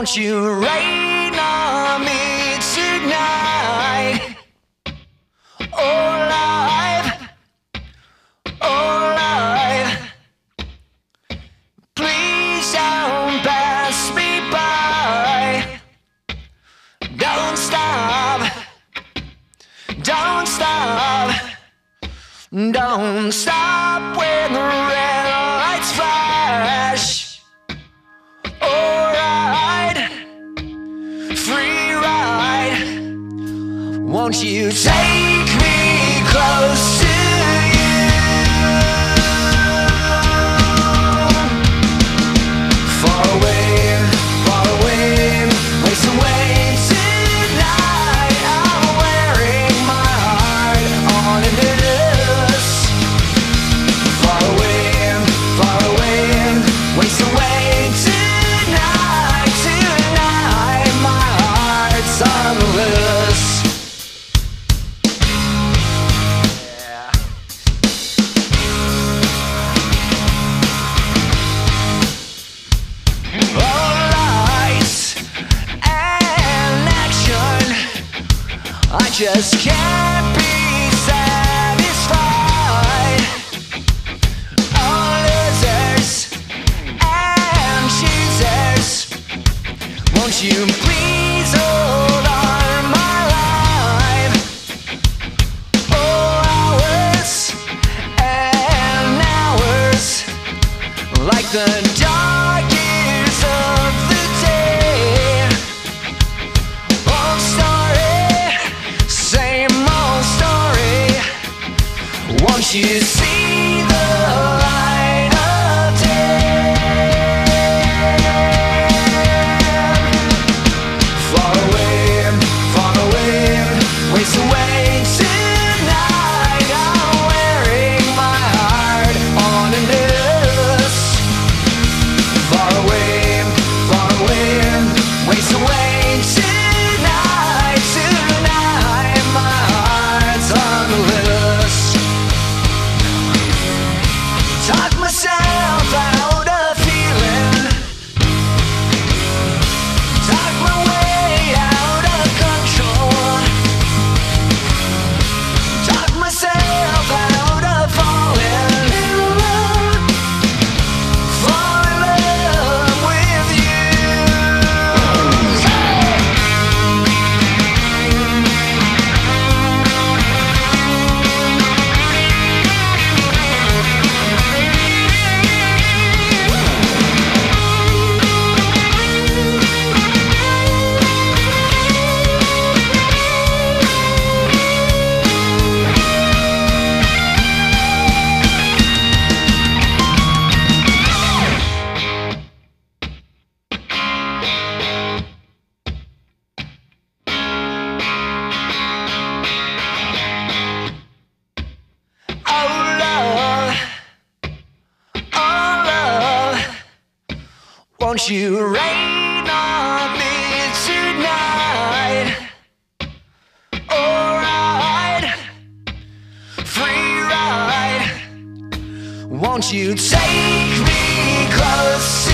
Won't you rain on me tonight? Oh, life, oh, life. Please don't pass me by. Don't stop, don't stop, don't stop when the red lights flash. Free ride. Won't you take me close just can't be satisfied. All losers and choosers. Won't you please hold on my life? Oh, hours and hours like the you see won't you rain on me tonight? Alright, free ride. Won't you take me close